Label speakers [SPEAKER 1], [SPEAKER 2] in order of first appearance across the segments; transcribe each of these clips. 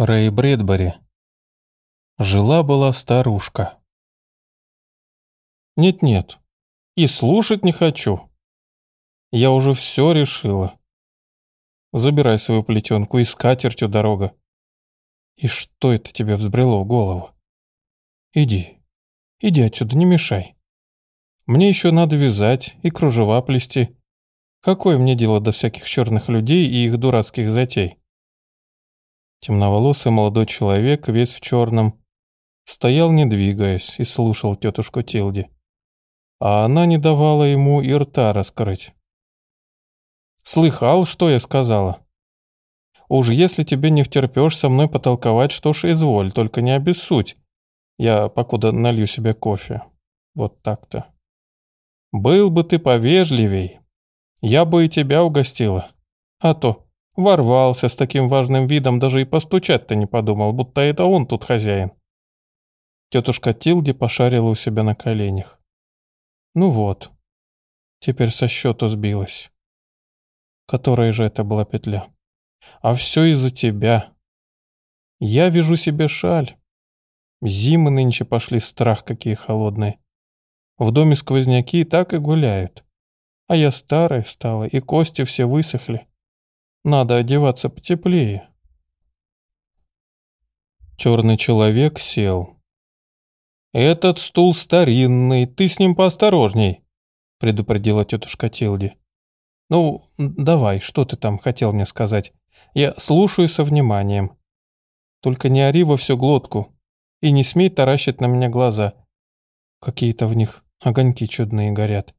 [SPEAKER 1] Рэй Брэдбери. Жила-была старушка. Нет-нет, и слушать не хочу. Я уже все решила. Забирай свою плетенку и скатертью дорога. И что это тебе взбрело в голову? Иди, иди отсюда, не мешай. Мне еще надо вязать и кружева плести. Какое мне дело до всяких черных людей и их дурацких затей? Темноволосый молодой человек, весь в черном, стоял не двигаясь и слушал тетушку Тилди. А она не давала ему и рта раскрыть. «Слыхал, что я сказала? Уж если тебе не втерпешь со мной потолковать, что ж изволь, только не обессудь. Я покуда налью себе кофе. Вот так-то. Был бы ты повежливей, я бы и тебя угостила. А то Ворвался с таким важным видом, даже и постучать-то не подумал, будто это он тут хозяин. Тетушка Тилди пошарила у себя на коленях. Ну вот, теперь со счету сбилась. Которая же это была петля? А все из-за тебя. Я вяжу себе шаль. Зимы нынче пошли, страх какие холодные. В доме сквозняки так и гуляют. А я старая стала, и кости все высохли. Надо одеваться потеплее. Черный человек сел. «Этот стул старинный, ты с ним поосторожней», — предупредила тетушка Тилди. «Ну, давай, что ты там хотел мне сказать? Я слушаю со вниманием. Только не ори во всю глотку и не смей таращить на меня глаза. Какие-то в них огоньки чудные горят.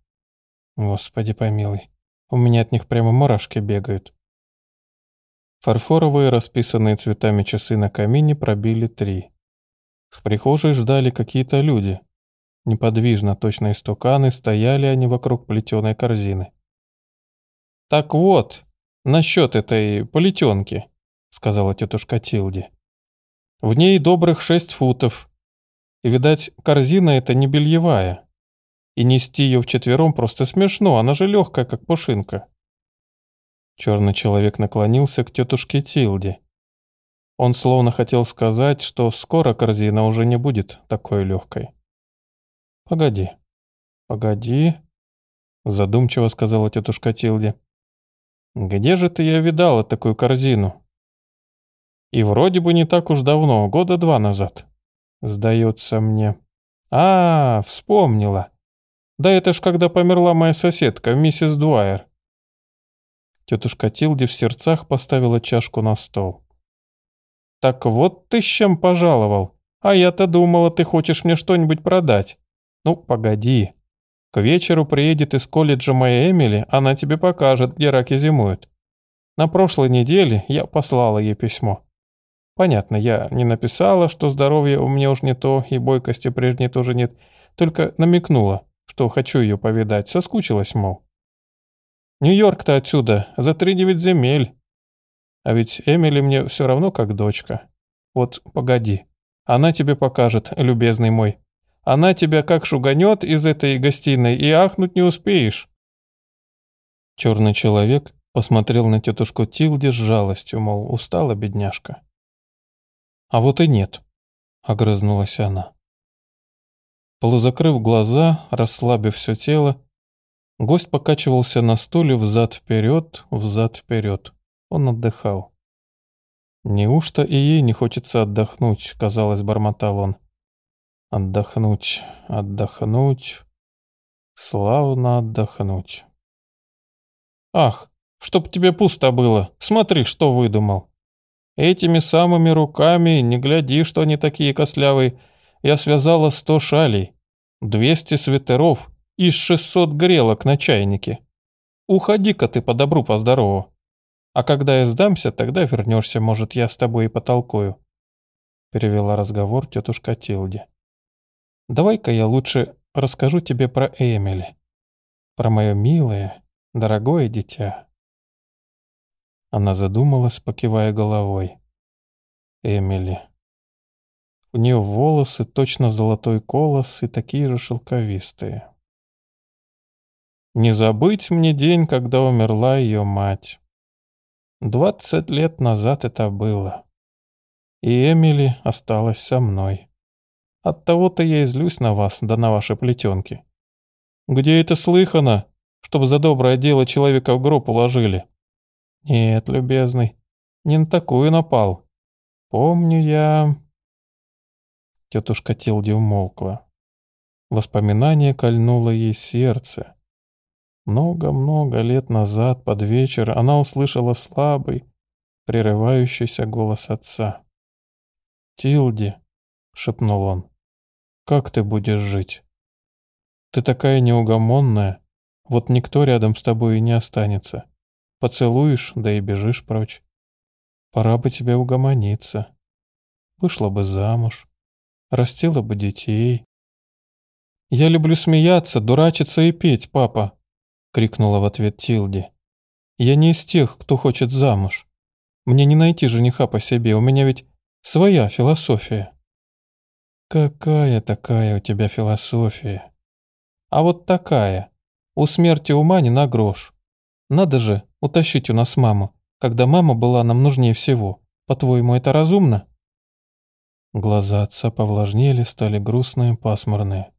[SPEAKER 1] Господи помилуй, у меня от них прямо мурашки бегают». Фарфоровые, расписанные цветами часы на камине пробили три. В прихожей ждали какие-то люди. Неподвижно, точно истуканы, стояли они вокруг плетеной корзины. «Так вот, насчет этой плетенки», — сказала тетушка Тилди. «В ней добрых шесть футов. И, видать, корзина эта не бельевая. И нести ее вчетвером просто смешно, она же легкая, как пушинка. Черный человек наклонился к тетушке Тилде. Он словно хотел сказать, что скоро корзина уже не будет такой легкой. «Погоди, погоди», — задумчиво сказала тетушка Тилде. «Где же ты я видала такую корзину?» «И вроде бы не так уж давно, года два назад. Сдается мне». «А, вспомнила. Да это ж когда померла моя соседка, миссис Дуайер. Тетушка Тилди в сердцах поставила чашку на стол. «Так вот ты с чем пожаловал. А я-то думала, ты хочешь мне что-нибудь продать. Ну, погоди. К вечеру приедет из колледжа моя Эмили, она тебе покажет, где раки зимуют. На прошлой неделе я послала ей письмо. Понятно, я не написала, что здоровье у меня уж не то и бойкости прежней тоже нет, только намекнула, что хочу ее повидать, соскучилась, мол. Нью-Йорк-то отсюда, за три девять земель. А ведь Эмили мне все равно как дочка. Вот погоди, она тебе покажет, любезный мой. Она тебя как шуганет из этой гостиной, и ахнуть не успеешь. Черный человек посмотрел на тетушку Тилди с жалостью, мол, устала бедняжка. А вот и нет, огрызнулась она. Полузакрыв глаза, расслабив все тело, Гость покачивался на стуле взад-вперед, взад-вперед. Он отдыхал. «Неужто и ей не хочется отдохнуть?» — казалось, бормотал он. «Отдохнуть, отдохнуть, славно отдохнуть». «Ах, чтоб тебе пусто было, смотри, что выдумал. Этими самыми руками, не гляди, что они такие кослявые, я связала сто шалей, двести свитеров, из 600 грелок на чайнике. Уходи-ка ты по добру, по здорову. А когда я сдамся, тогда вернешься, может, я с тобой и потолкую. Перевела разговор тетушка Тилди. Давай-ка я лучше расскажу тебе про Эмили. Про мое милое, дорогое дитя. Она задумалась, покивая головой. Эмили. У нее волосы точно золотой колос и такие же шелковистые. Не забыть мне день, когда умерла ее мать. Двадцать лет назад это было. И Эмили осталась со мной. Оттого-то я и злюсь на вас, да на ваши плетенки. Где это слыхано, чтобы за доброе дело человека в гроб уложили? Нет, любезный, не на такую напал. Помню я... Тетушка Тилди умолкла. Воспоминание кольнуло ей сердце. Много-много лет назад под вечер она услышала слабый, прерывающийся голос отца. «Тилди», — шепнул он, — «как ты будешь жить? Ты такая неугомонная, вот никто рядом с тобой и не останется. Поцелуешь, да и бежишь прочь. Пора бы тебе угомониться. Вышла бы замуж, растила бы детей». «Я люблю смеяться, дурачиться и петь, папа», — крикнула в ответ Тилди. «Я не из тех, кто хочет замуж. Мне не найти жениха по себе, у меня ведь своя философия». «Какая такая у тебя философия?» «А вот такая. У смерти ума не на грош. Надо же утащить у нас маму, когда мама была нам нужнее всего. По-твоему, это разумно?» Глаза отца повлажнели, стали грустные, пасмурные.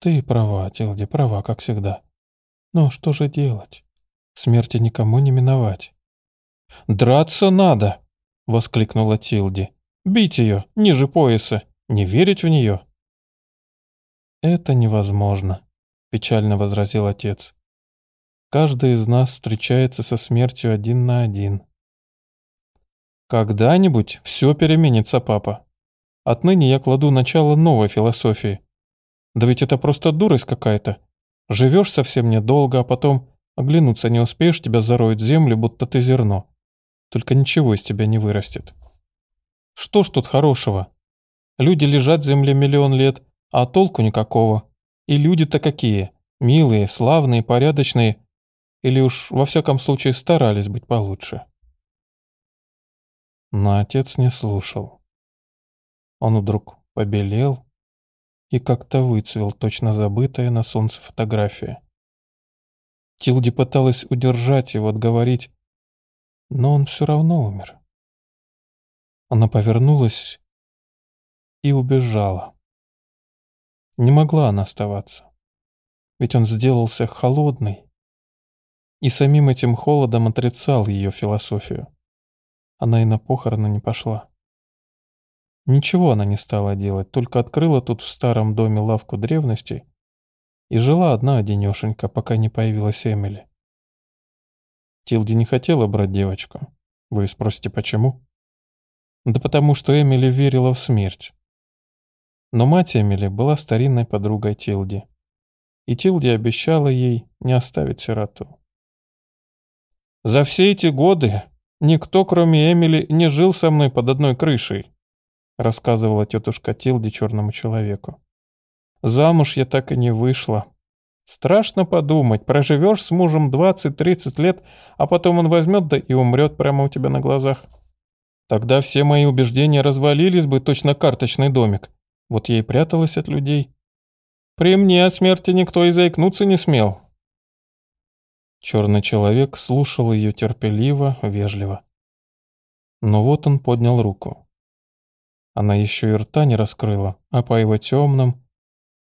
[SPEAKER 1] «Ты права, Тилди, права, как всегда. Но что же делать? Смерти никому не миновать. «Драться надо!» — воскликнула Тилди. «Бить ее, ниже пояса, не верить в нее!» «Это невозможно», — печально возразил отец. «Каждый из нас встречается со смертью один на один». «Когда-нибудь все переменится, папа. Отныне я кладу начало новой философии. Да ведь это просто дурость какая-то. Живешь совсем недолго, а потом оглянуться не успеешь, тебя зароют землю, будто ты зерно. Только ничего из тебя не вырастет. Что ж тут хорошего? Люди лежат в земле миллион лет, а толку никакого. И люди-то какие? Милые, славные, порядочные. Или уж во всяком случае старались быть получше. Но отец не слушал. Он вдруг побелел, и как-то выцвел точно забытая на солнце фотография. Тилди пыталась удержать его, отговорить, но он все равно умер. Она повернулась и убежала. Не могла она оставаться, ведь он сделался холодный и самим этим холодом отрицал ее философию. Она и на похороны не пошла. Ничего она не стала делать, только открыла тут в старом доме лавку древностей и жила одна одинешенька, пока не появилась Эмили. Тилди не хотела брать девочку. Вы спросите, почему? Да потому что Эмили верила в смерть. Но мать Эмили была старинной подругой Тилди. И Тилди обещала ей не оставить сироту. «За все эти годы никто, кроме Эмили, не жил со мной под одной крышей», рассказывала тетушка Тилди черному человеку. Замуж я так и не вышла. Страшно подумать, проживешь с мужем 20-30 лет, а потом он возьмет да и умрет прямо у тебя на глазах. Тогда все мои убеждения развалились бы точно карточный домик. Вот я и пряталась от людей. При мне о смерти никто и заикнуться не смел. Черный человек слушал ее терпеливо, вежливо. Но вот он поднял руку. Она еще и рта не раскрыла, а по его темным,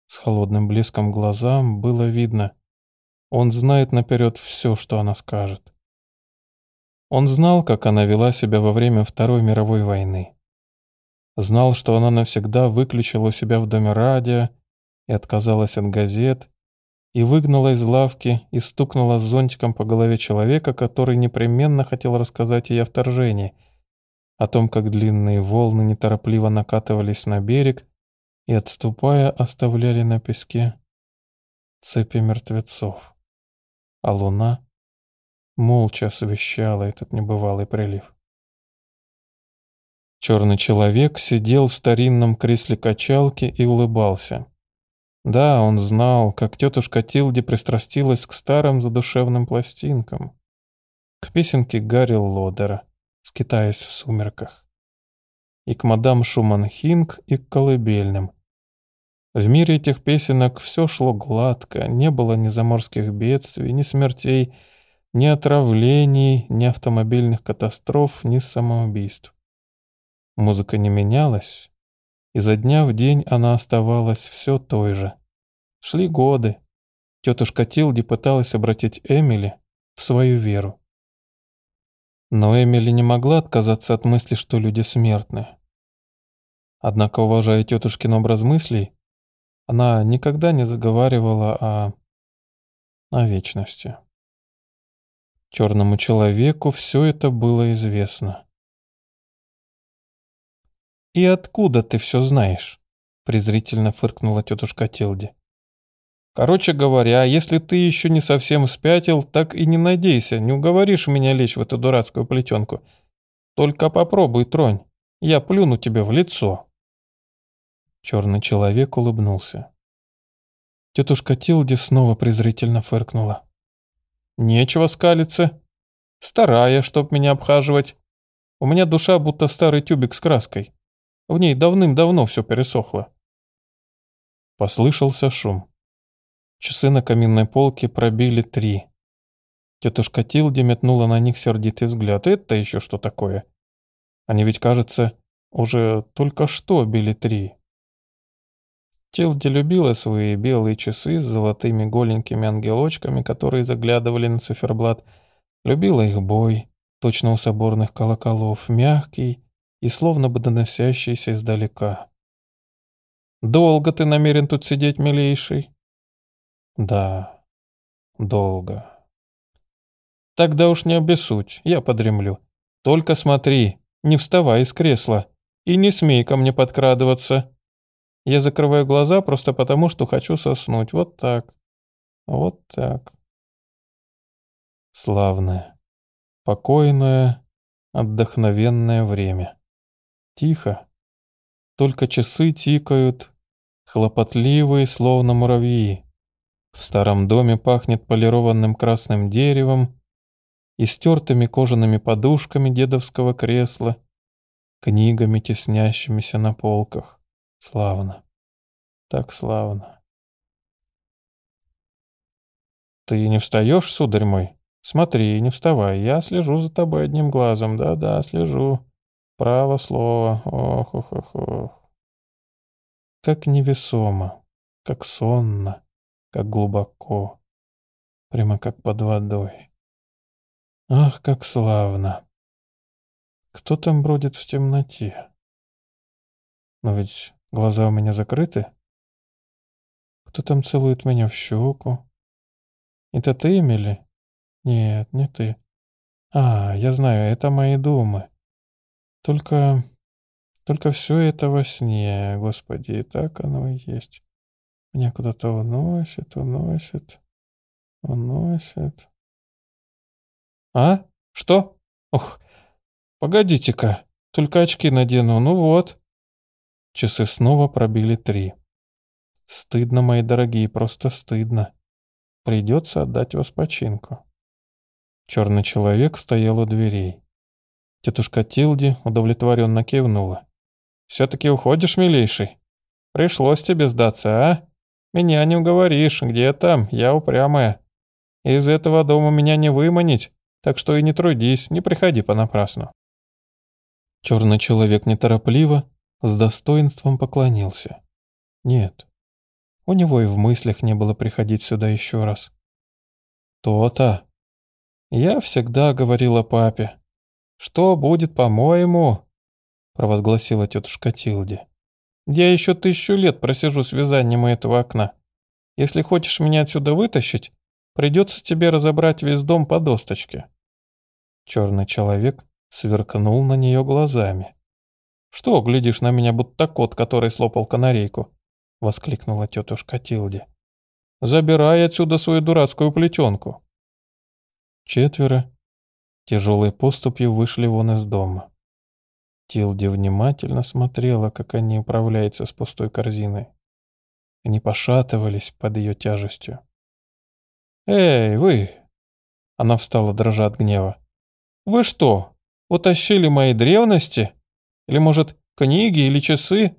[SPEAKER 1] с холодным блеском глазам было видно. Он знает наперед все, что она скажет. Он знал, как она вела себя во время Второй мировой войны. Знал, что она навсегда выключила у себя в доме радио и отказалась от газет, и выгнала из лавки и стукнула зонтиком по голове человека, который непременно хотел рассказать ей о вторжении — о том, как длинные волны неторопливо накатывались на берег и, отступая, оставляли на песке цепи мертвецов. А луна молча освещала этот небывалый прилив. Черный человек сидел в старинном кресле качалки и улыбался. Да, он знал, как тетушка Тилди пристрастилась к старым задушевным пластинкам, к песенке Гарри Лодера, скитаясь в сумерках. И к мадам Шуман-Хинг, и к колыбельным. В мире этих песенок все шло гладко, не было ни заморских бедствий, ни смертей, ни отравлений, ни автомобильных катастроф, ни самоубийств. Музыка не менялась, и за дня в день она оставалась все той же. Шли годы. Тетушка Тилди пыталась обратить Эмили в свою веру. Но Эмили не могла отказаться от мысли, что люди смертны. Однако, уважая тетушкин образ мыслей, она никогда не заговаривала о... о вечности. Черному человеку все это было известно. «И откуда ты все знаешь?» — презрительно фыркнула тетушка Тилди. «Короче говоря, если ты еще не совсем спятил, так и не надейся, не уговоришь меня лечь в эту дурацкую плетенку. Только попробуй, тронь, я плюну тебе в лицо». Черный человек улыбнулся. Тетушка Тилди снова презрительно фыркнула. Нечего скалиться. Старая, чтоб меня обхаживать. У меня душа будто старый тюбик с краской. В ней давным-давно все пересохло. Послышался шум. Часы на каминной полке пробили три. Тетушка Тилди метнула на них сердитый взгляд. Это еще что такое? Они ведь, кажется, уже только что били три. Тилди любила свои белые часы с золотыми голенькими ангелочками, которые заглядывали на циферблат. Любила их бой, точно у соборных колоколов, мягкий и словно бы доносящийся издалека. «Долго ты намерен тут сидеть, милейший?» «Да, долго». «Тогда уж не обессудь, я подремлю. Только смотри, не вставай из кресла и не смей ко мне подкрадываться». Я закрываю глаза просто потому, что хочу соснуть. Вот так. Вот так. Славное, покойное, отдохновенное время. Тихо. Только часы тикают, хлопотливые, словно муравьи. В старом доме пахнет полированным красным деревом и стертыми кожаными подушками дедовского кресла, книгами, теснящимися на полках. Славно. Так славно. Ты не встаешь, сударь мой? Смотри, не вставай. Я слежу за тобой одним глазом. Да-да, слежу. Право слово. Ох, ох, ох, ох. Как невесомо, как сонно, как глубоко. Прямо как под водой. Ах, как славно. Кто там бродит в темноте? Но ведь глаза у меня закрыты. Кто там целует меня в щеку? Это ты, Эмили? Нет, не ты. А, я знаю, это мои думы. Только... Только все это во сне, Господи, и так оно и есть. Меня куда-то уносит, уносит, уносит. А? Что? Ох, погодите-ка, только очки надену, ну вот. Часы снова пробили три. Стыдно, мои дорогие, просто стыдно. Придется отдать вас починку. Черный человек стоял у дверей. Тетушка Тилди удовлетворенно кивнула. «Все-таки уходишь, милейший? Пришлось тебе сдаться, а? Меня не уговоришь, где там, я упрямая. Из этого дома меня не выманить, так что и не трудись, не приходи понапрасну». Черный человек неторопливо с достоинством поклонился. Нет, у него и в мыслях не было приходить сюда еще раз. То-то. Я всегда говорила папе. Что будет, по-моему? Провозгласила тетушка Тилди. Я еще тысячу лет просижу с вязанием этого окна. Если хочешь меня отсюда вытащить, придется тебе разобрать весь дом по досточке. Черный человек сверкнул на нее глазами. «Что, глядишь на меня, будто кот, который слопал канарейку?» — воскликнула тетушка Тилди. «Забирай отсюда свою дурацкую плетенку». Четверо тяжелой поступью вышли вон из дома. Тилди внимательно смотрела, как они управляются с пустой корзиной. Они пошатывались под ее тяжестью. «Эй, вы!» Она встала, дрожа от гнева. «Вы что, утащили мои древности? Или, может, книги или часы?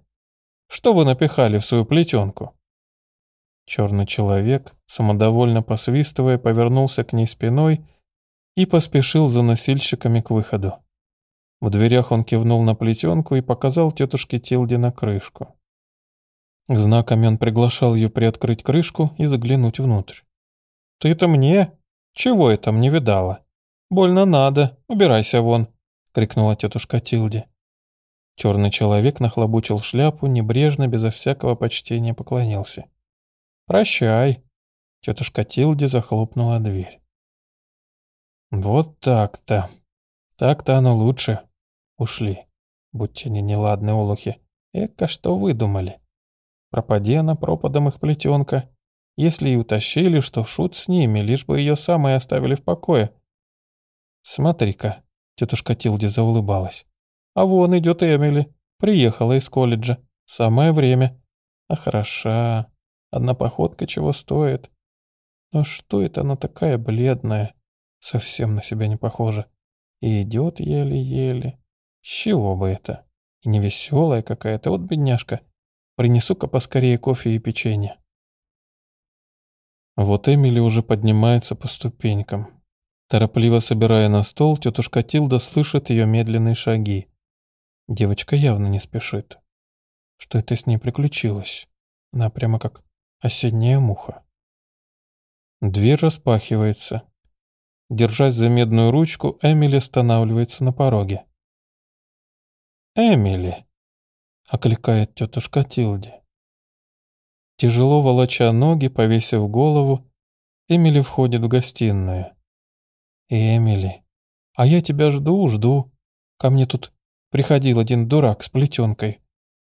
[SPEAKER 1] Что вы напихали в свою плетенку?» Черный человек, самодовольно посвистывая, повернулся к ней спиной и поспешил за носильщиками к выходу. В дверях он кивнул на плетенку и показал тетушке Тилде на крышку. Знаками он приглашал ее приоткрыть крышку и заглянуть внутрь. «Ты-то мне? Чего это мне видала? Больно надо, убирайся вон!» — крикнула тетушка Тилди. Черный человек нахлобучил шляпу, небрежно, безо всякого почтения поклонился. «Прощай!» — тетушка Тилди захлопнула дверь. «Вот так-то. Так-то оно лучше. Ушли. Будьте не неладные олухи. Эка что выдумали. Пропади она пропадом их плетенка. Если и утащили, что шут с ними, лишь бы ее самой оставили в покое. Смотри-ка, тетушка Тилди заулыбалась. А вон идет Эмили. Приехала из колледжа. Самое время. А хороша. Одна походка чего стоит. Но что это она такая бледная? Совсем на себя не похожа. И идет еле-еле. С чего бы это? И невеселая какая-то, вот бедняжка. Принесу-ка поскорее кофе и печенье. Вот Эмили уже поднимается по ступенькам. Торопливо собирая на стол, тетушка Тилда слышит ее медленные шаги. Девочка явно не спешит. Что это с ней приключилось? Она прямо как осенняя муха. Дверь распахивается. Держась за медную ручку, Эмили останавливается на пороге. «Эмили!» — окликает тетушка Тилди. Тяжело волоча ноги, повесив голову, Эмили входит в гостиную. «Эмили, а я тебя жду, жду. Ко мне тут приходил один дурак с плетенкой.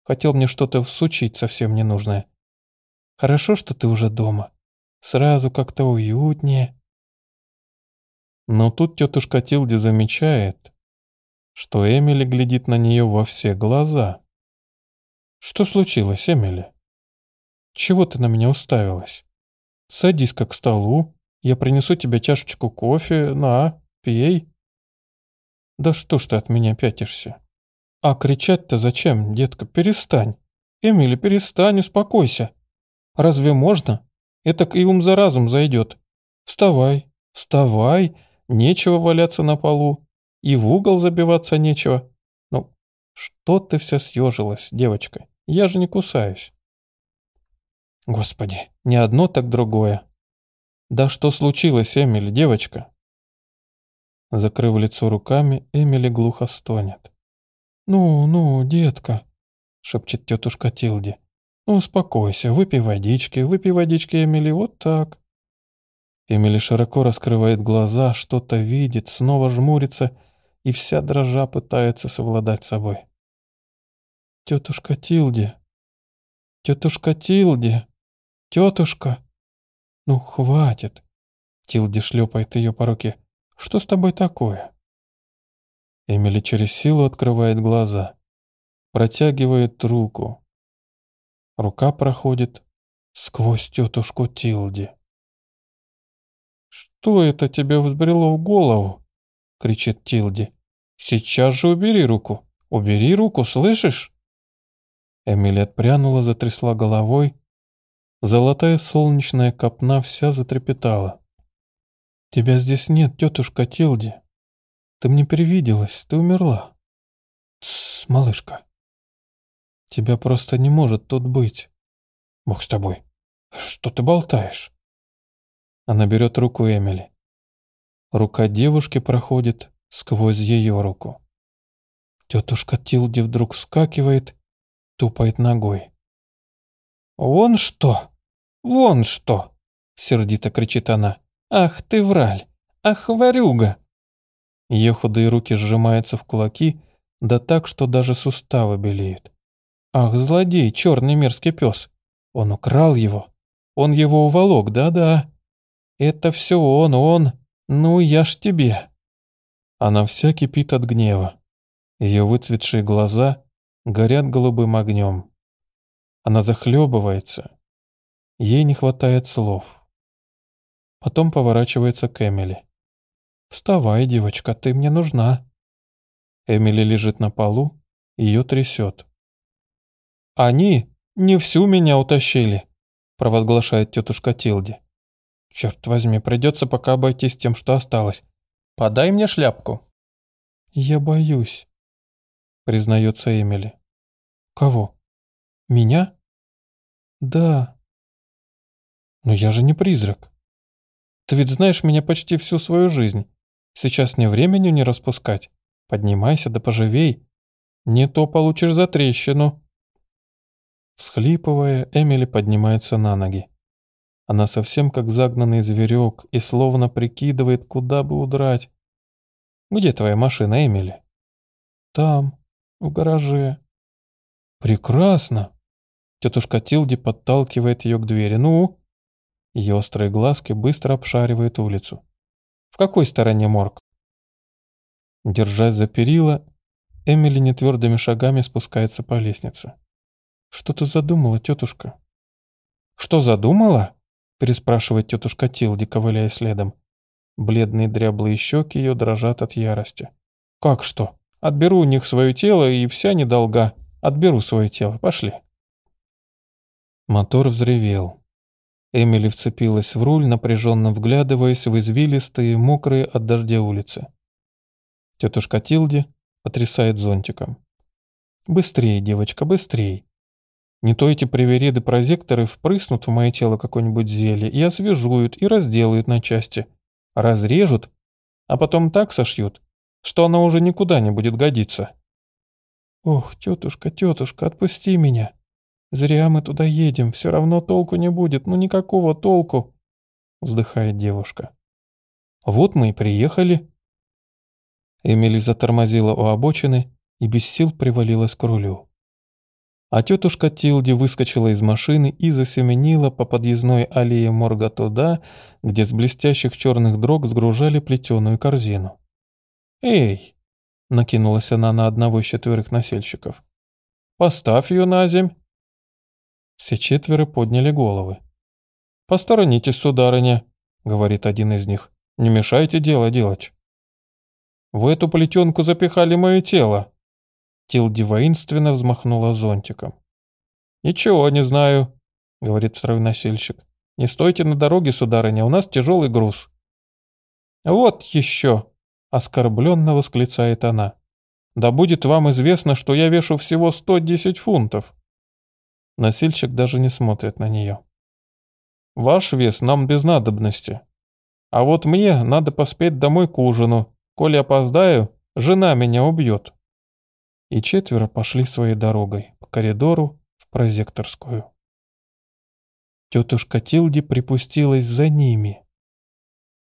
[SPEAKER 1] Хотел мне что-то всучить совсем ненужное. Хорошо, что ты уже дома. Сразу как-то уютнее». Но тут тетушка Тилди замечает, что Эмили глядит на нее во все глаза. «Что случилось, Эмили? Чего ты на меня уставилась? Садись-ка к столу, я принесу тебе чашечку кофе, на, пей». «Да что ж ты от меня пятишься?» «А кричать-то зачем, детка? Перестань. Эмили, перестань, успокойся. Разве можно? Это и ум за разум зайдет. Вставай, вставай Нечего валяться на полу. И в угол забиваться нечего. Ну, что ты вся съежилась, девочка? Я же не кусаюсь. Господи, не одно, так другое. Да что случилось, Эмили, девочка? Закрыв лицо руками, Эмили глухо стонет. «Ну, ну, детка», — шепчет тетушка Тилди. «Ну, успокойся, выпей водички, выпей водички, Эмили, вот так. Эмили широко раскрывает глаза, что-то видит, снова жмурится и вся дрожа пытается совладать собой. «Тетушка Тилди! Тетушка Тилди! Тетушка!» «Ну, хватит!» Тилди шлепает ее по руке. «Что с тобой такое?» Эмили через силу открывает глаза. Протягивает руку. Рука проходит сквозь тетушку Тилди. «Что это тебе взбрело в голову?» — кричит Тилди. «Сейчас же убери руку! Убери руку, слышишь?» Эмили отпрянула, затрясла головой. Золотая солнечная копна вся затрепетала. «Тебя здесь нет, тетушка Тилди. Ты мне привиделась, ты умерла. Тссс, малышка. Тебя просто не может тут быть. Бог с тобой. Что ты болтаешь?» Она берет руку Эмили. Рука девушки проходит сквозь ее руку. Тетушка Тилди вдруг вскакивает, тупает ногой. «Вон что! Вон что!» — сердито кричит она. «Ах ты враль! Ах, варюга!» Ее худые руки сжимаются в кулаки, да так, что даже суставы белеют. «Ах, злодей, черный мерзкий пес! Он украл его! Он его уволок, да-да!» Это все он, он. Ну, я ж тебе. Она вся кипит от гнева. Ее выцветшие глаза горят голубым огнем. Она захлебывается. Ей не хватает слов. Потом поворачивается к Эмили. «Вставай, девочка, ты мне нужна». Эмили лежит на полу, ее трясет. «Они не всю меня утащили», провозглашает тетушка Тилди. Черт возьми, придется пока обойтись тем, что осталось. Подай мне шляпку. Я боюсь. признается Эмили. Кого? Меня? Да. Но я же не призрак. Ты ведь знаешь меня почти всю свою жизнь. Сейчас не времени не распускать. Поднимайся да поживей. Не то получишь за трещину. Всхлипывая, Эмили поднимается на ноги. Она совсем как загнанный зверек и словно прикидывает, куда бы удрать. «Где твоя машина, Эмили?» «Там, в гараже». «Прекрасно!» Тетушка Тилди подталкивает ее к двери. «Ну?» Ее острые глазки быстро обшаривают улицу. «В какой стороне морг?» Держась за перила, Эмили нетвердыми шагами спускается по лестнице. «Что ты задумала, тетушка?» «Что задумала?» Переспрашивает тетушка Тилди, ковыляя следом. Бледные дряблые щеки ее дрожат от ярости. «Как что? Отберу у них свое тело, и вся недолга. Отберу свое тело. Пошли». Мотор взревел. Эмили вцепилась в руль, напряженно вглядываясь в извилистые, мокрые от дождя улицы. Тетушка Тилди потрясает зонтиком. «Быстрее, девочка, быстрее. Не то эти привереды-прозекторы впрыснут в мое тело какое-нибудь зелье и освежуют, и разделают на части. Разрежут, а потом так сошьют, что оно уже никуда не будет годиться. «Ох, тетушка, тетушка, отпусти меня. Зря мы туда едем, все равно толку не будет, ну никакого толку», вздыхает девушка. «Вот мы и приехали». Эмили затормозила у обочины и без сил привалилась к рулю. А тетушка Тилди выскочила из машины и засеменила по подъездной аллее морга туда, где с блестящих черных дрог сгружали плетеную корзину. «Эй!» — накинулась она на одного из четверых носильщиков. «Поставь ее на земь!» Все четверо подняли головы. «Посторонитесь, сударыня», — говорит один из них. «Не мешайте дело делать». «В эту плетенку запихали мое тело», Тилди воинственно взмахнула зонтиком. «Ничего не знаю», — говорит второй носильщик. «Не стойте на дороге, сударыня, у нас тяжелый груз». «Вот еще!» — оскорбленно восклицает она. «Да будет вам известно, что я вешу всего 110 фунтов». Носильщик даже не смотрит на нее. «Ваш вес нам без надобности. А вот мне надо поспеть домой к ужину. Коли опоздаю, жена меня убьет» и четверо пошли своей дорогой по коридору в прозекторскую. Тетушка Тилди припустилась за ними.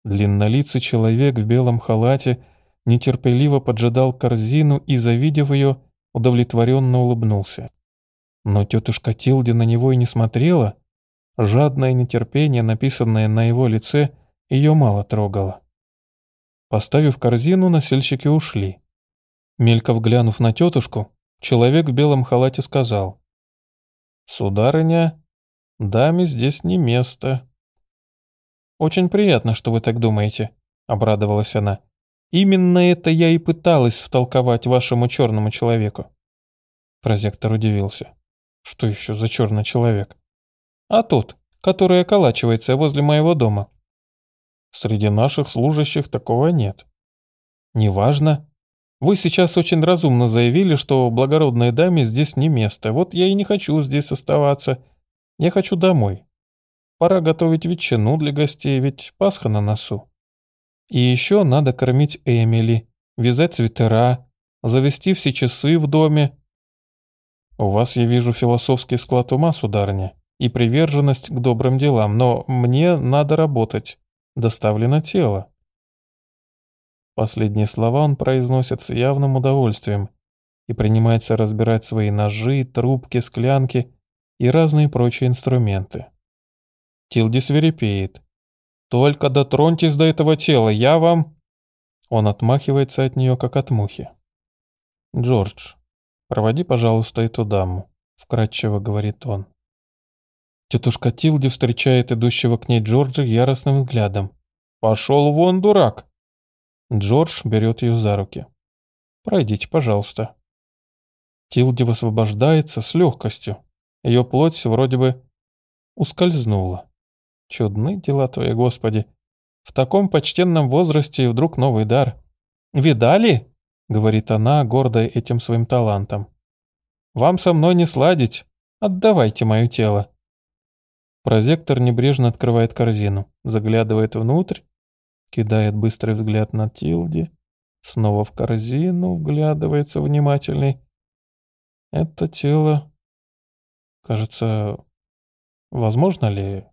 [SPEAKER 1] Длиннолицый человек в белом халате нетерпеливо поджидал корзину и, завидев ее, удовлетворенно улыбнулся. Но тетушка Тилди на него и не смотрела. Жадное нетерпение, написанное на его лице, ее мало трогало. Поставив корзину, носильщики ушли. Мельков глянув на тетушку, человек в белом халате сказал. «Сударыня, даме здесь не место». «Очень приятно, что вы так думаете», — обрадовалась она. «Именно это я и пыталась втолковать вашему черному человеку». Прозектор удивился. «Что еще за черный человек?» «А тот, который околачивается возле моего дома». «Среди наших служащих такого нет». «Неважно», вы сейчас очень разумно заявили, что благородной даме здесь не место. Вот я и не хочу здесь оставаться. Я хочу домой. Пора готовить ветчину для гостей, ведь Пасха на носу. И еще надо кормить Эмили, вязать свитера, завести все часы в доме. У вас, я вижу, философский склад ума, сударыня, и приверженность к добрым делам, но мне надо работать. Доставлено тело. Последние слова он произносит с явным удовольствием и принимается разбирать свои ножи, трубки, склянки и разные прочие инструменты. Тилди свирепеет. «Только дотроньтесь до этого тела, я вам...» Он отмахивается от нее, как от мухи. «Джордж, проводи, пожалуйста, эту даму», — вкратчиво говорит он. Тетушка Тилди встречает идущего к ней Джорджа яростным взглядом. «Пошел вон, дурак!» Джордж берет ее за руки. «Пройдите, пожалуйста». Тилди высвобождается с легкостью. Ее плоть вроде бы ускользнула. Чудны дела твои, Господи. В таком почтенном возрасте и вдруг новый дар. Видали? — говорит она, гордая этим своим талантом. «Вам со мной не сладить. Отдавайте мое тело». Прозектор небрежно открывает корзину, заглядывает внутрь, кидает быстрый взгляд на Тилди, снова в корзину, вглядывается внимательный. Это тело, кажется, возможно ли?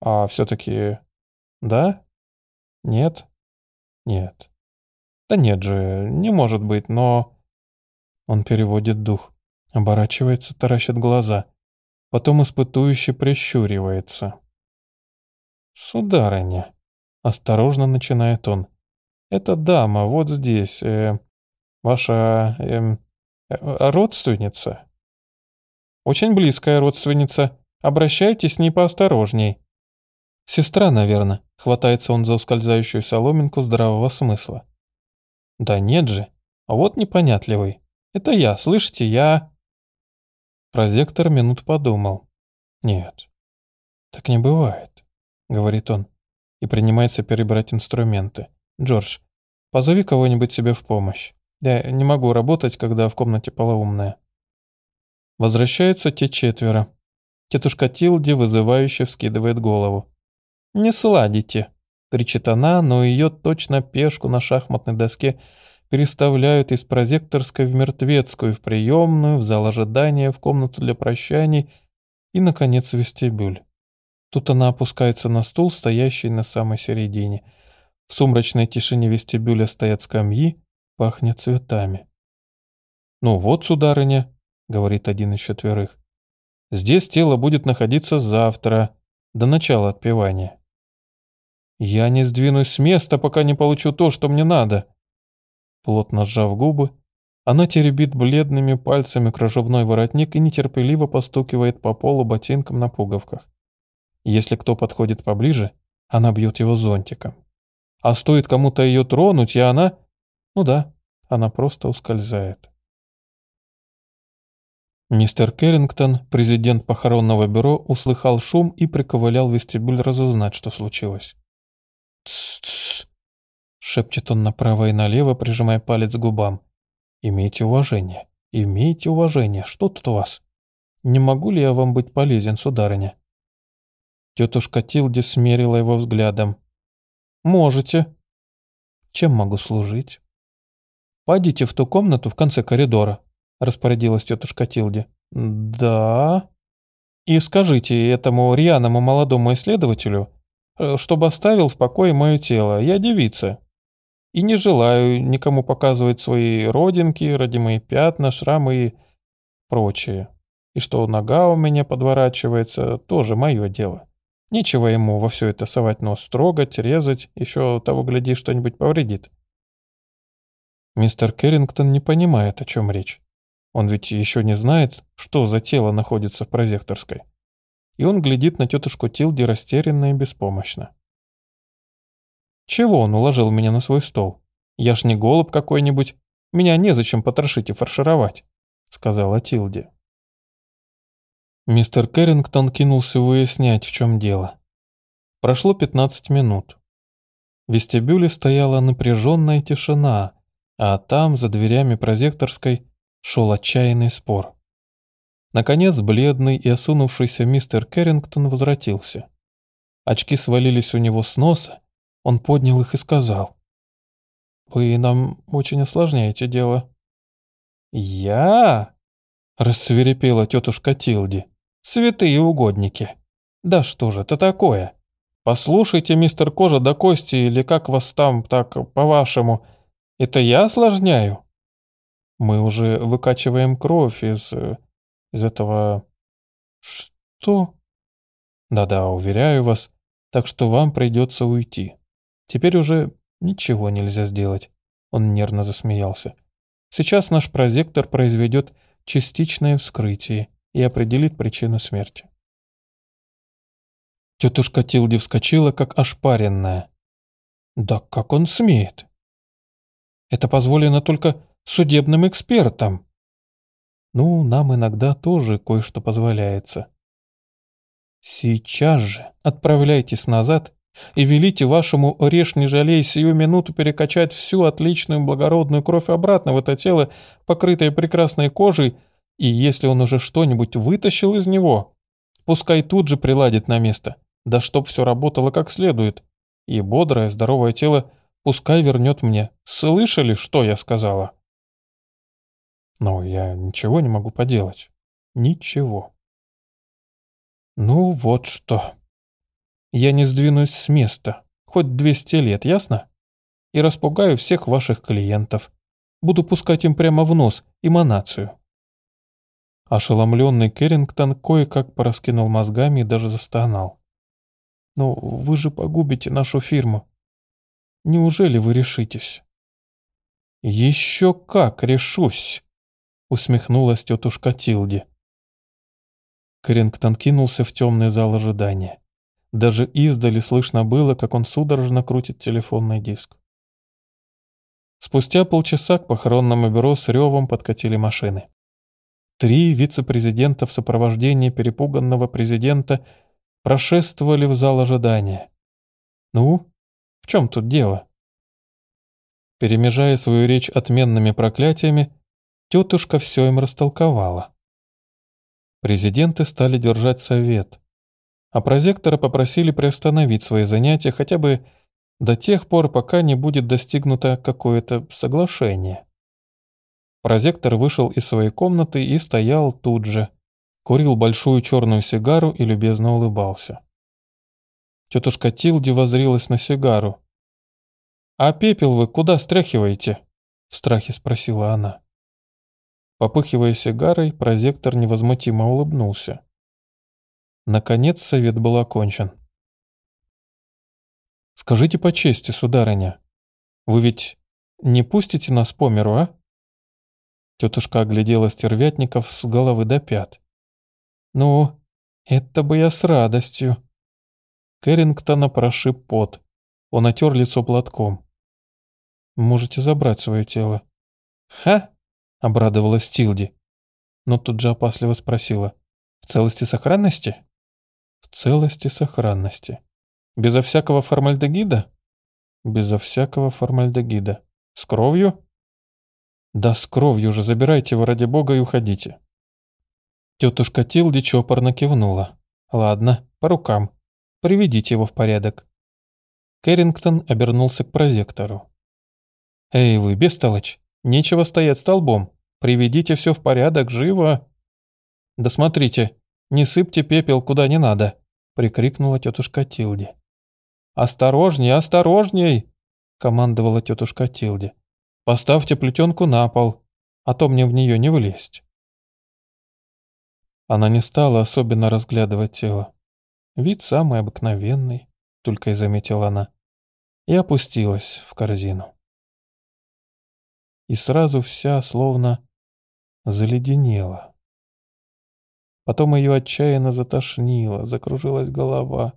[SPEAKER 1] А все-таки да? Нет? Нет. Да нет же, не может быть, но... Он переводит дух, оборачивается, таращит глаза, потом испытующе прищуривается. «Сударыня», — осторожно начинает он, — «эта дама вот здесь, э, ваша эм, э, родственница?» «Очень близкая родственница. Обращайтесь с ней поосторожней». «Сестра, наверное», — хватается он за ускользающую соломинку здравого смысла. «Да нет же, а вот непонятливый. Это я, слышите, я...» Прозектор минут подумал. «Нет, так не бывает», — говорит он, и принимается перебрать инструменты. «Джордж, позови кого-нибудь себе в помощь. Я не могу работать, когда в комнате полоумная». Возвращаются те четверо. Тетушка Тилди вызывающе вскидывает голову. «Не сладите», — кричит она, но ее точно пешку на шахматной доске переставляют из прозекторской в мертвецкую, в приемную, в зал ожидания, в комнату для прощаний и, наконец, в вестибюль. Тут она опускается на стул, стоящий на самой середине. В сумрачной тишине вестибюля стоят скамьи, пахнет цветами. «Ну вот, сударыня», — говорит один из четверых, — «здесь тело будет находиться завтра, до начала отпевания». «Я не сдвинусь с места, пока не получу то, что мне надо». Плотно сжав губы, она теребит бледными пальцами кружевной воротник и нетерпеливо постукивает по полу ботинком на пуговках. Если кто подходит поближе, она бьет его зонтиком. А стоит кому-то ее тронуть, и она... Ну да, она просто ускользает. Мистер Керрингтон, президент похоронного бюро, услыхал шум и приковылял вестибюль разузнать, что случилось. «Тс-тс!» — шепчет он направо и налево, прижимая палец к губам. «Имейте уважение, имейте уважение. Что тут у вас? Не могу ли я вам быть полезен, сударыня?» Тетушка Тилди смерила его взглядом. «Можете». «Чем могу служить?» «Пойдите в ту комнату в конце коридора», — распорядилась тетушка Тилди. «Да...» «И скажите этому рьяному молодому исследователю, Э, чтобы оставил в покое мое тело. Я девица. И не желаю никому показывать свои родинки, родимые пятна, шрамы и прочее. И что нога у меня подворачивается, тоже мое дело. Нечего ему во все это совать нос, трогать, резать, еще того гляди, что-нибудь повредит. Мистер Керрингтон не понимает, о чем речь. Он ведь еще не знает, что за тело находится в прозекторской и он глядит на тетушку Тилди растерянно и беспомощно. «Чего он уложил меня на свой стол? Я ж не голубь какой-нибудь, меня незачем потрошить и фаршировать», — сказала Тилди. Мистер Кэррингтон кинулся выяснять, в чем дело. Прошло 15 минут. В вестибюле стояла напряженная тишина, а там, за дверями прозекторской, шел отчаянный спор. Наконец, бледный и осунувшийся мистер Керрингтон возвратился. Очки свалились у него с носа, он поднял их и сказал. «Вы нам очень осложняете дело». «Я?» — рассверепела тетушка Тилди. «Святые угодники! Да что же это такое? Послушайте, мистер Кожа до кости, или как вас там так, по-вашему, это я осложняю?» «Мы уже выкачиваем кровь из из этого... Что? Да-да, уверяю вас, так что вам придется уйти. Теперь уже ничего нельзя сделать. Он нервно засмеялся. Сейчас наш прозектор произведет частичное вскрытие и определит причину смерти. Тетушка Тилди вскочила, как ошпаренная. Да как он смеет? Это позволено только судебным экспертам. Ну, нам иногда тоже кое-что позволяется. Сейчас же отправляйтесь назад и велите вашему ореш не жалей сию минуту перекачать всю отличную благородную кровь обратно в это тело, покрытое прекрасной кожей, и если он уже что-нибудь вытащил из него, пускай тут же приладит на место, да чтоб все работало как следует, и бодрое, здоровое тело пускай вернет мне. Слышали, что я сказала? Но я ничего не могу поделать. Ничего. Ну вот что. Я не сдвинусь с места, хоть 200 лет, ясно? И распугаю всех ваших клиентов. Буду пускать им прямо в нос эманацию. Ошеломленный Керрингтон кое-как пораскинул мозгами и даже застонал. «Ну, вы же погубите нашу фирму. Неужели вы решитесь?» «Еще как решусь!» — усмехнулась тетушка Тилди. Керрингтон кинулся в темный зал ожидания. Даже издали слышно было, как он судорожно крутит телефонный диск. Спустя полчаса к похоронному бюро с ревом подкатили машины. Три вице-президента в сопровождении перепуганного президента прошествовали в зал ожидания. «Ну, в чем тут дело?» Перемежая свою речь отменными проклятиями, тетушка все им растолковала. Президенты стали держать совет а прозектора попросили приостановить свои занятия хотя бы до тех пор, пока не будет достигнуто какое-то соглашение. Прозектор вышел из своей комнаты и стоял тут же, курил большую черную сигару и любезно улыбался. Тетушка Тилди возрилась на сигару. «А пепел вы куда стряхиваете?» — в страхе спросила она. Попыхивая сигарой, прозектор невозмутимо улыбнулся. Наконец совет был окончен. «Скажите по чести, сударыня, вы ведь не пустите нас по миру, а?» Тетушка оглядела стервятников с головы до пят. «Ну, это бы я с радостью». Кэррингтона прошиб пот. Он отер лицо платком. «Можете забрать свое тело». «Ха!» — обрадовалась Тилди. Но тут же опасливо спросила. «В целости сохранности?» В целости сохранности. Безо всякого формальдегида? Безо всякого формальдегида. С кровью? Да с кровью же, забирайте его ради бога и уходите. Тетушка Тилди чопорно кивнула. Ладно, по рукам. Приведите его в порядок. Кэррингтон обернулся к прозектору. «Эй вы, бестолочь, нечего стоять столбом. Приведите все в порядок, живо!» «Да смотрите, не сыпьте пепел куда не надо!» — прикрикнула тетушка Тилди. «Осторожней, осторожней!» — командовала тетушка Тилди. «Поставьте плетенку на пол, а то мне в нее не влезть». Она не стала особенно разглядывать тело. Вид самый обыкновенный, только и заметила она, и опустилась в корзину. И сразу вся словно заледенела. Потом ее отчаянно затошнило, закружилась голова.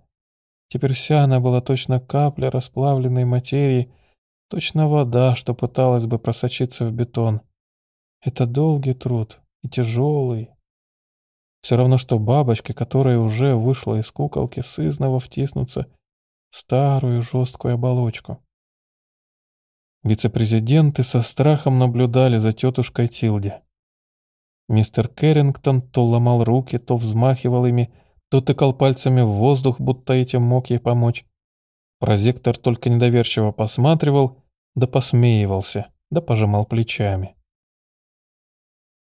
[SPEAKER 1] Теперь вся она была точно капля расплавленной материи, точно вода, что пыталась бы просочиться в бетон. Это долгий труд и тяжелый. Все равно, что бабочка, которая уже вышла из куколки, сызново втиснуться в старую жесткую оболочку. Вице-президенты со страхом наблюдали за тетушкой Тилди. Мистер Кэррингтон то ломал руки, то взмахивал ими, то тыкал пальцами в воздух, будто этим мог ей помочь. Прозектор только недоверчиво посматривал, да посмеивался, да пожимал плечами.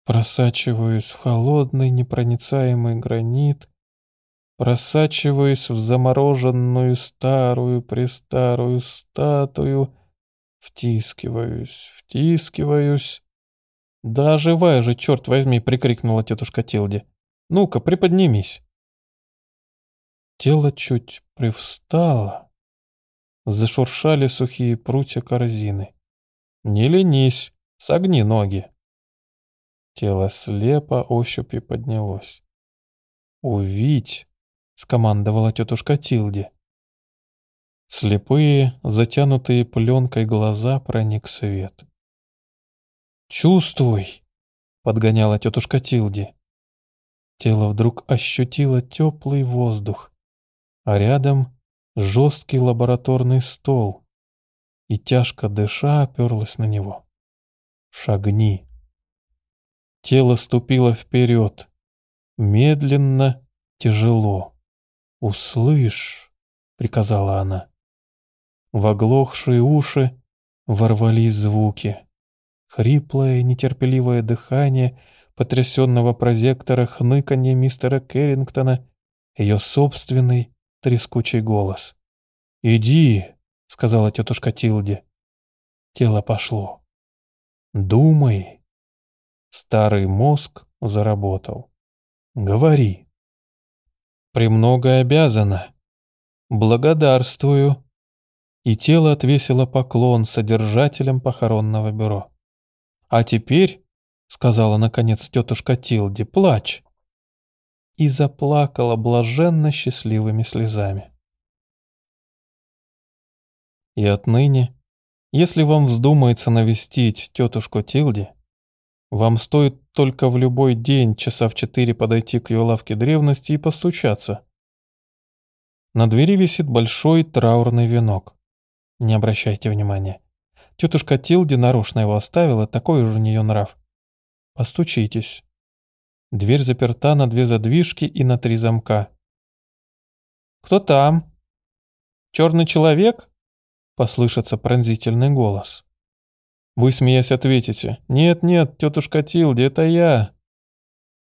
[SPEAKER 1] Просачиваюсь в холодный непроницаемый гранит, просачиваюсь в замороженную старую-престарую статую, втискиваюсь, втискиваюсь. «Да оживая же, черт возьми!» — прикрикнула тетушка Тилди. «Ну-ка, приподнимись!» Тело чуть привстало. Зашуршали сухие прутья корзины. «Не ленись, согни ноги!» Тело слепо ощупью поднялось. «Увидь!» — скомандовала тетушка Тилди. Слепые, затянутые пленкой глаза проник свет. «Чувствуй!» — подгоняла тетушка Тилди. Тело вдруг ощутило теплый воздух, а рядом жесткий лабораторный стол и, тяжко дыша, оперлась на него. «Шагни!» Тело ступило вперед, медленно, тяжело. «Услышь!» — приказала она. В оглохшие уши ворвались звуки. Хриплое, нетерпеливое дыхание потрясенного прозектора, хныканье мистера Керрингтона, ее собственный трескучий голос. «Иди!» — сказала тетушка Тилди. Тело пошло. «Думай!» Старый мозг заработал. «Говори!» «Премного обязана!» «Благодарствую!» И тело отвесило поклон содержателям похоронного бюро. «А теперь, — сказала наконец тетушка Тилди, — плачь!» И заплакала блаженно счастливыми слезами. И отныне, если вам вздумается навестить тетушку Тилди, вам стоит только в любой день часа в четыре подойти к ее лавке древности и постучаться. На двери висит большой траурный венок. Не обращайте внимания. Тетушка Тилди нарочно его оставила, такой уж у нее нрав. Постучитесь. Дверь заперта на две задвижки и на три замка. «Кто там? Черный человек?» Послышится пронзительный голос. Вы, смеясь, ответите «Нет-нет, тетушка Тилди, это я».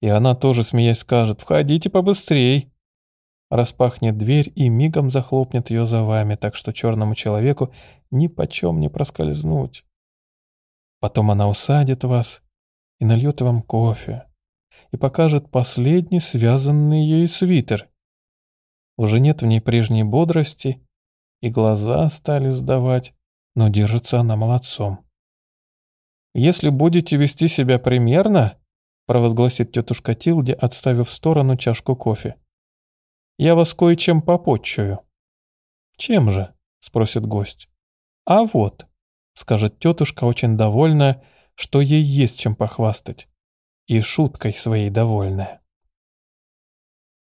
[SPEAKER 1] И она тоже, смеясь, скажет «Входите побыстрей» распахнет дверь и мигом захлопнет ее за вами, так что черному человеку ни почем не проскользнуть. Потом она усадит вас и нальет вам кофе, и покажет последний связанный ею свитер. Уже нет в ней прежней бодрости, и глаза стали сдавать, но держится она молодцом. «Если будете вести себя примерно», — провозгласит тетушка Тилди, отставив в сторону чашку кофе, я вас кое-чем попотчую». «Чем же?» — спросит гость. «А вот», — скажет тетушка, очень довольная, что ей есть чем похвастать. И шуткой своей довольная.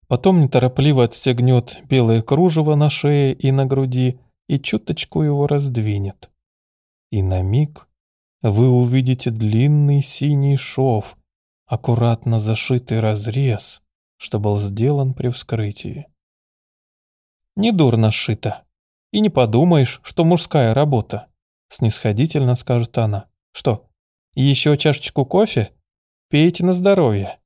[SPEAKER 1] Потом неторопливо отстегнет белое кружево на шее и на груди и чуточку его раздвинет. И на миг вы увидите длинный синий шов, аккуратно зашитый разрез, что был сделан при вскрытии. Недурно сшито. И не подумаешь, что мужская работа. Снисходительно скажет она. Что, еще чашечку кофе? Пейте на здоровье.